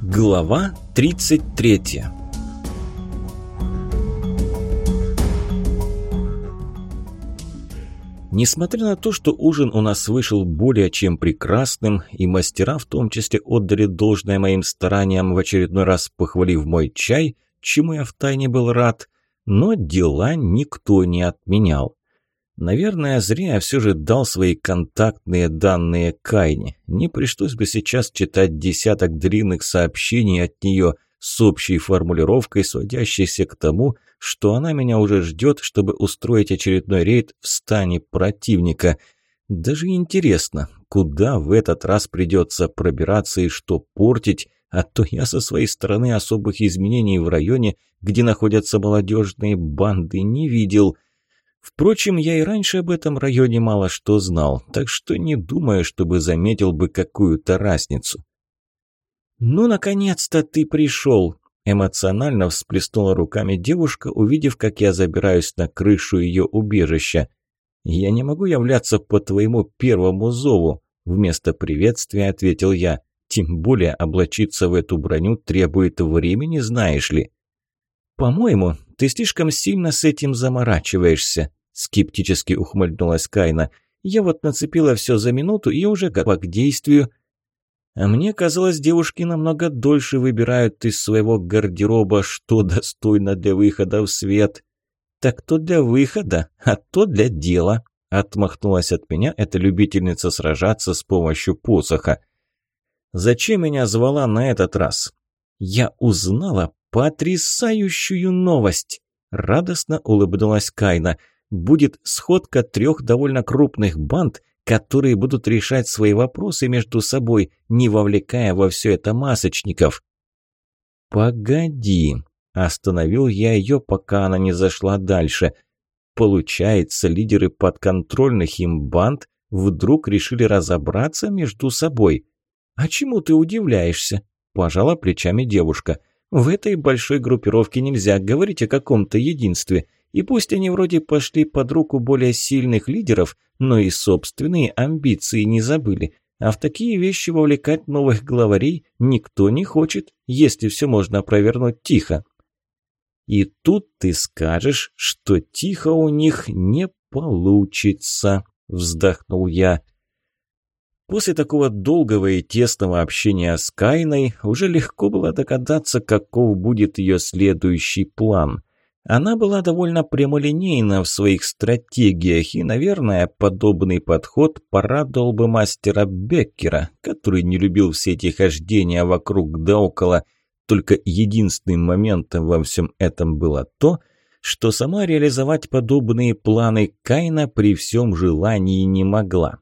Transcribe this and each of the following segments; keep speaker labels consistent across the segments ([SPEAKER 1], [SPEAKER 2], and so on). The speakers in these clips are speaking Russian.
[SPEAKER 1] Глава 33 Несмотря на то, что ужин у нас вышел более чем прекрасным, и мастера в том числе отдали должное моим стараниям, в очередной раз похвалив мой чай, чему я втайне был рад, но дела никто не отменял. Наверное, зря я все же дал свои контактные данные Кайне. Не пришлось бы сейчас читать десяток длинных сообщений от нее с общей формулировкой, сводящейся к тому, что она меня уже ждет, чтобы устроить очередной рейд в стане противника. Даже интересно, куда в этот раз придется пробираться и что портить, а то я со своей стороны особых изменений в районе, где находятся молодежные банды, не видел – Впрочем, я и раньше об этом районе мало что знал, так что не думаю, чтобы заметил бы какую-то разницу. «Ну, наконец-то ты пришел!» Эмоционально всплеснула руками девушка, увидев, как я забираюсь на крышу ее убежища. «Я не могу являться по твоему первому зову», – вместо приветствия ответил я. «Тем более облачиться в эту броню требует времени, знаешь ли». «По-моему, ты слишком сильно с этим заморачиваешься», – скептически ухмыльнулась Кайна. «Я вот нацепила все за минуту и уже готова к действию». А мне казалось, девушки намного дольше выбирают из своего гардероба, что достойно для выхода в свет. «Так то для выхода, а то для дела», – отмахнулась от меня эта любительница сражаться с помощью посоха. «Зачем меня звала на этот раз?» «Я узнала «Потрясающую новость!» – радостно улыбнулась Кайна. «Будет сходка трех довольно крупных банд, которые будут решать свои вопросы между собой, не вовлекая во все это масочников». «Погоди!» – остановил я ее, пока она не зашла дальше. «Получается, лидеры подконтрольных им банд вдруг решили разобраться между собой?» «А чему ты удивляешься?» – пожала плечами девушка. В этой большой группировке нельзя говорить о каком-то единстве. И пусть они вроде пошли под руку более сильных лидеров, но и собственные амбиции не забыли. А в такие вещи вовлекать новых главарей никто не хочет, если все можно провернуть тихо. И тут ты скажешь, что тихо у них не получится, вздохнул я. После такого долгого и тесного общения с Кайной уже легко было догадаться, каков будет ее следующий план. Она была довольно прямолинейна в своих стратегиях, и, наверное, подобный подход порадовал бы мастера Беккера, который не любил все эти хождения вокруг да около. Только единственным моментом во всем этом было то, что сама реализовать подобные планы Кайна при всем желании не могла.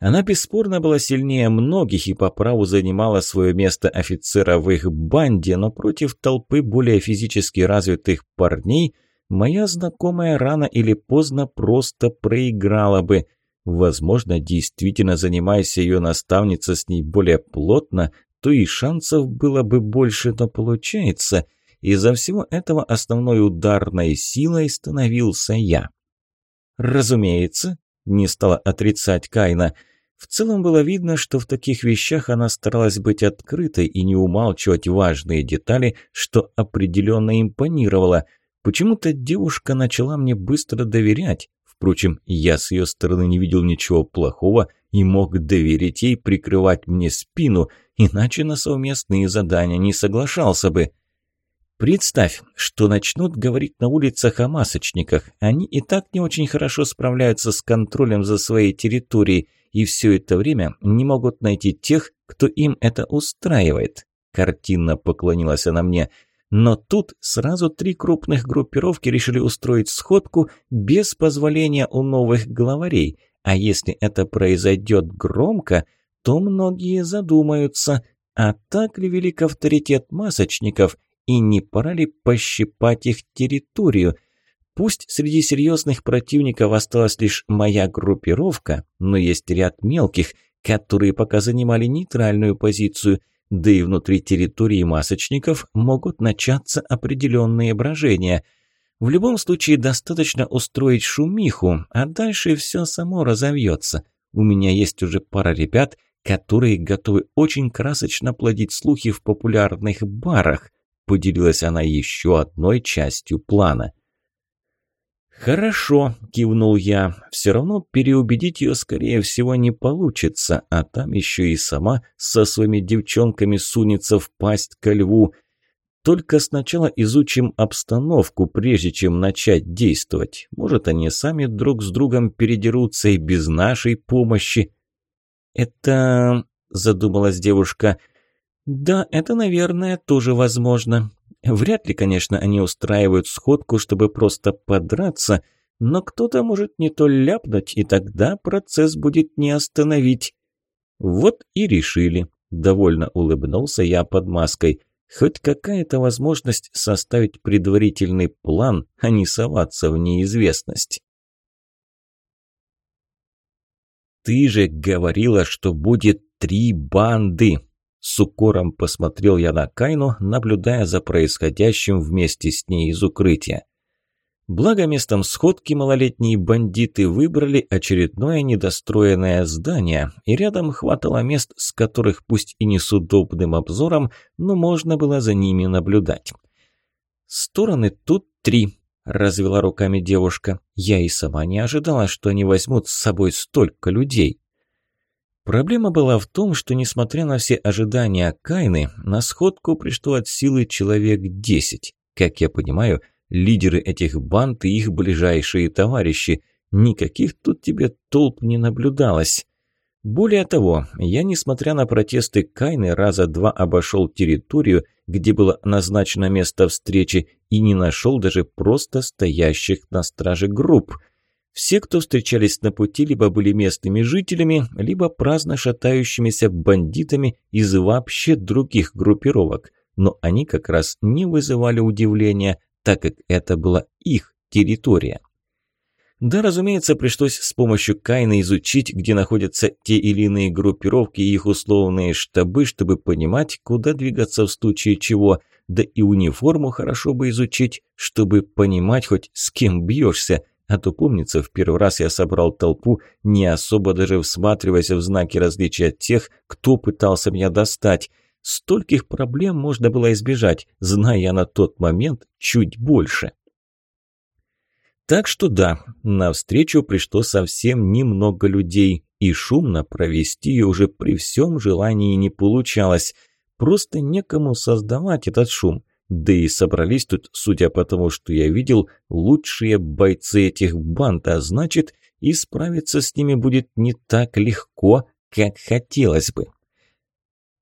[SPEAKER 1] Она бесспорно была сильнее многих и по праву занимала свое место офицера в их банде, но против толпы более физически развитых парней моя знакомая рано или поздно просто проиграла бы. Возможно, действительно занимаясь ее наставница с ней более плотно, то и шансов было бы больше, но получается, из-за всего этого основной ударной силой становился я. Разумеется, не стала отрицать Кайна – в целом было видно, что в таких вещах она старалась быть открытой и не умалчивать важные детали, что определенно импонировало. Почему-то девушка начала мне быстро доверять. Впрочем, я с ее стороны не видел ничего плохого и мог доверить ей прикрывать мне спину, иначе на совместные задания не соглашался бы. Представь, что начнут говорить на улицах о масочниках. Они и так не очень хорошо справляются с контролем за своей территорией и все это время не могут найти тех, кто им это устраивает. Картинно поклонилась она мне. Но тут сразу три крупных группировки решили устроить сходку без позволения у новых главарей. А если это произойдет громко, то многие задумаются, а так ли велик авторитет масочников, и не пора ли пощипать их территорию – Пусть среди серьезных противников осталась лишь моя группировка, но есть ряд мелких, которые пока занимали нейтральную позицию, да и внутри территории масочников могут начаться определенные брожения. В любом случае достаточно устроить шумиху, а дальше все само разовьется. У меня есть уже пара ребят, которые готовы очень красочно плодить слухи в популярных барах. Поделилась она еще одной частью плана. «Хорошо», – кивнул я. «Все равно переубедить ее, скорее всего, не получится, а там еще и сама со своими девчонками сунется в пасть ко льву. Только сначала изучим обстановку, прежде чем начать действовать. Может, они сами друг с другом передерутся и без нашей помощи». «Это...» – задумалась девушка. «Да, это, наверное, тоже возможно. Вряд ли, конечно, они устраивают сходку, чтобы просто подраться, но кто-то может не то ляпнуть, и тогда процесс будет не остановить. Вот и решили. Довольно улыбнулся я под маской. Хоть какая-то возможность составить предварительный план, а не соваться в неизвестность. «Ты же говорила, что будет три банды!» С укором посмотрел я на Кайну, наблюдая за происходящим вместе с ней из укрытия. Благо местом сходки малолетние бандиты выбрали очередное недостроенное здание, и рядом хватало мест, с которых пусть и не с удобным обзором, но можно было за ними наблюдать. «Стороны тут три», – развела руками девушка. «Я и сама не ожидала, что они возьмут с собой столько людей». Проблема была в том, что, несмотря на все ожидания Кайны, на сходку пришло от силы человек десять. Как я понимаю, лидеры этих банд и их ближайшие товарищи. Никаких тут тебе толп не наблюдалось. Более того, я, несмотря на протесты Кайны, раза два обошел территорию, где было назначено место встречи, и не нашел даже просто стоящих на страже групп – все, кто встречались на пути, либо были местными жителями, либо праздно шатающимися бандитами из вообще других группировок. Но они как раз не вызывали удивления, так как это была их территория. Да, разумеется, пришлось с помощью Кайна изучить, где находятся те или иные группировки и их условные штабы, чтобы понимать, куда двигаться в случае чего, да и униформу хорошо бы изучить, чтобы понимать хоть с кем бьешься – а то, помнится, в первый раз я собрал толпу, не особо даже всматриваясь в знаки различия тех, кто пытался меня достать. Стольких проблем можно было избежать, зная я на тот момент чуть больше. Так что да, навстречу пришло совсем немного людей, и шумно провести ее уже при всем желании не получалось. Просто некому создавать этот шум. Да и собрались тут, судя по тому, что я видел, лучшие бойцы этих банд, а значит, и справиться с ними будет не так легко, как хотелось бы.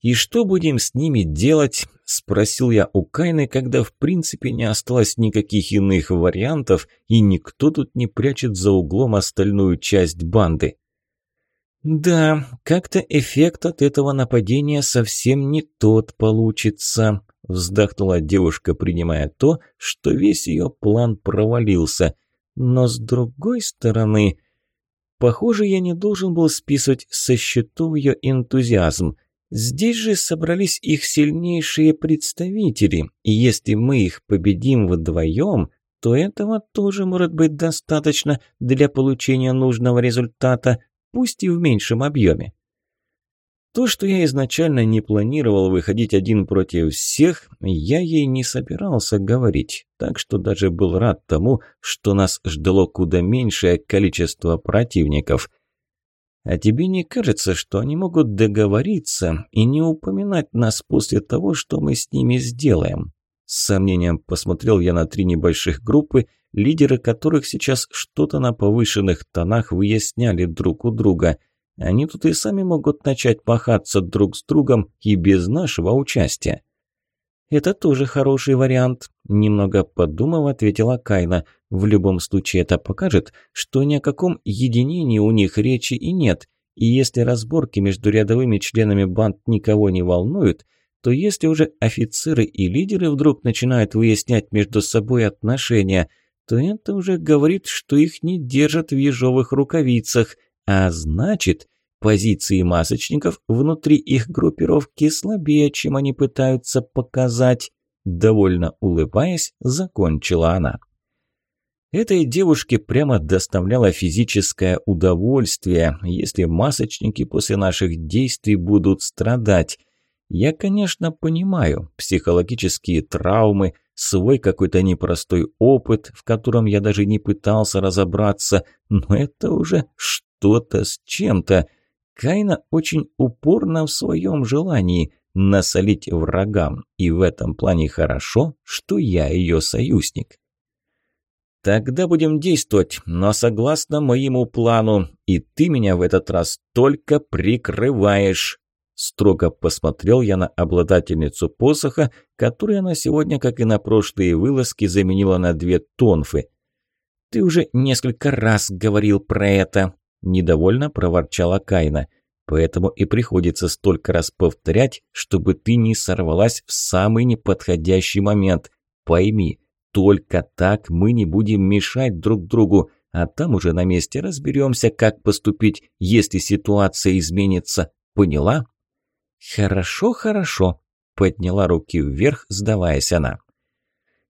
[SPEAKER 1] «И что будем с ними делать?» – спросил я у Кайны, когда в принципе не осталось никаких иных вариантов, и никто тут не прячет за углом остальную часть банды. «Да, как-то эффект от этого нападения совсем не тот получится», Вздохнула девушка, принимая то, что весь ее план провалился. Но с другой стороны... Похоже, я не должен был списывать со счетов ее энтузиазм. Здесь же собрались их сильнейшие представители, и если мы их победим вдвоем, то этого тоже может быть достаточно для получения нужного результата, пусть и в меньшем объеме. То, что я изначально не планировал выходить один против всех, я ей не собирался говорить, так что даже был рад тому, что нас ждало куда меньшее количество противников. А тебе не кажется, что они могут договориться и не упоминать нас после того, что мы с ними сделаем? С сомнением посмотрел я на три небольших группы, лидеры которых сейчас что-то на повышенных тонах выясняли друг у друга – они тут и сами могут начать пахаться друг с другом и без нашего участия. «Это тоже хороший вариант», – немного подумав, ответила Кайна. «В любом случае это покажет, что ни о каком единении у них речи и нет, и если разборки между рядовыми членами банд никого не волнуют, то если уже офицеры и лидеры вдруг начинают выяснять между собой отношения, то это уже говорит, что их не держат в ежовых рукавицах – а значит, позиции масочников внутри их группировки слабее, чем они пытаются показать. Довольно улыбаясь, закончила она. Этой девушке прямо доставляло физическое удовольствие, если масочники после наших действий будут страдать. Я, конечно, понимаю психологические травмы, свой какой-то непростой опыт, в котором я даже не пытался разобраться, но это уже что-то с чем-то. Кайна очень упорна в своем желании насолить врагам, и в этом плане хорошо, что я ее союзник. «Тогда будем действовать, но согласно моему плану, и ты меня в этот раз только прикрываешь». Строго посмотрел я на обладательницу посоха, которую она сегодня, как и на прошлые вылазки, заменила на две тонфы. «Ты уже несколько раз говорил про это», – недовольно проворчала Кайна. «Поэтому и приходится столько раз повторять, чтобы ты не сорвалась в самый неподходящий момент. Пойми, только так мы не будем мешать друг другу, а там уже на месте разберемся, как поступить, если ситуация изменится. Поняла? Хорошо, хорошо, подняла руки вверх, сдаваясь она.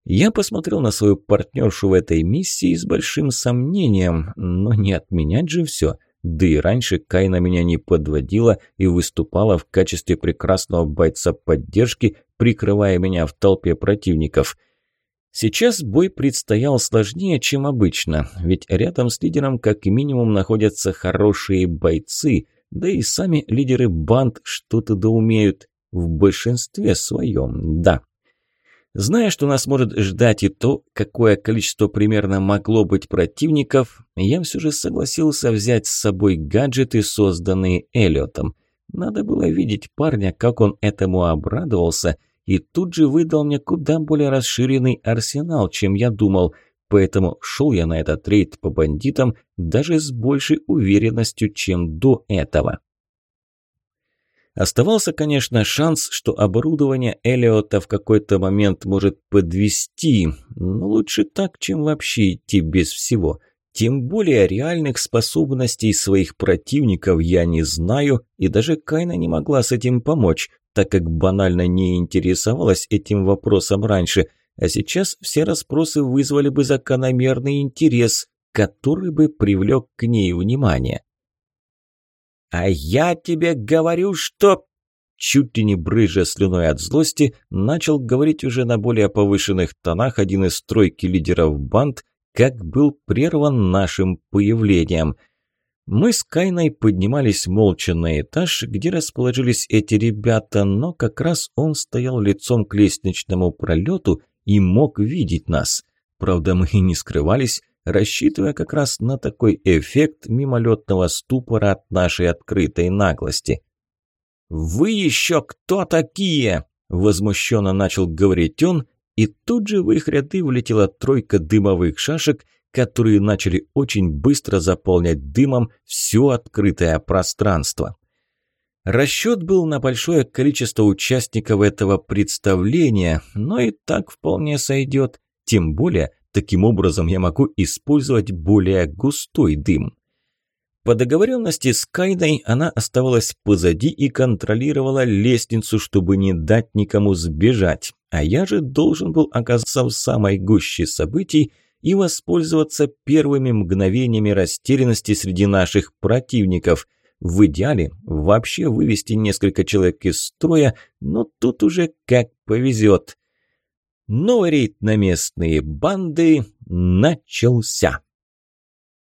[SPEAKER 1] Я посмотрел на свою партнершу в этой миссии с большим сомнением, но не отменять же все. Да и раньше Кайна меня не подводила и выступала в качестве прекрасного бойца поддержки, прикрывая меня в толпе противников – Сейчас бой предстоял сложнее, чем обычно, ведь рядом с лидером как минимум находятся хорошие бойцы, да и сами лидеры банд что-то да умеют, в большинстве своем, да. Зная, что нас может ждать и то, какое количество примерно могло быть противников, я все же согласился взять с собой гаджеты, созданные Эллиотом. Надо было видеть парня, как он этому обрадовался – и тут же выдал мне куда более расширенный арсенал, чем я думал, поэтому шел я на этот рейд по бандитам даже с большей уверенностью, чем до этого. Оставался, конечно, шанс, что оборудование Элиота в какой-то момент может подвести, но лучше так, чем вообще идти без всего. Тем более реальных способностей своих противников я не знаю, и даже Кайна не могла с этим помочь, так как банально не интересовалась этим вопросом раньше, а сейчас все расспросы вызвали бы закономерный интерес, который бы привлек к ней внимание. «А я тебе говорю, что...» Чуть ли не брыжа слюной от злости, начал говорить уже на более повышенных тонах один из тройки лидеров банд, как был прерван нашим появлением – мы с Кайной поднимались молча на этаж, где расположились эти ребята, но как раз он стоял лицом к лестничному пролету и мог видеть нас. Правда, мы и не скрывались, рассчитывая как раз на такой эффект мимолетного ступора от нашей открытой наглости. «Вы еще кто такие?» – возмущенно начал говорить он, и тут же в их ряды влетела тройка дымовых шашек – которые начали очень быстро заполнять дымом все открытое пространство. Расчет был на большое количество участников этого представления, но и так вполне сойдет. Тем более, таким образом я могу использовать более густой дым. По договоренности с Кайной она оставалась позади и контролировала лестницу, чтобы не дать никому сбежать, а я же должен был оказаться в самой гуще событий и воспользоваться первыми мгновениями растерянности среди наших противников. В идеале вообще вывести несколько человек из строя, но тут уже как повезет. Новый рейд на местные банды начался.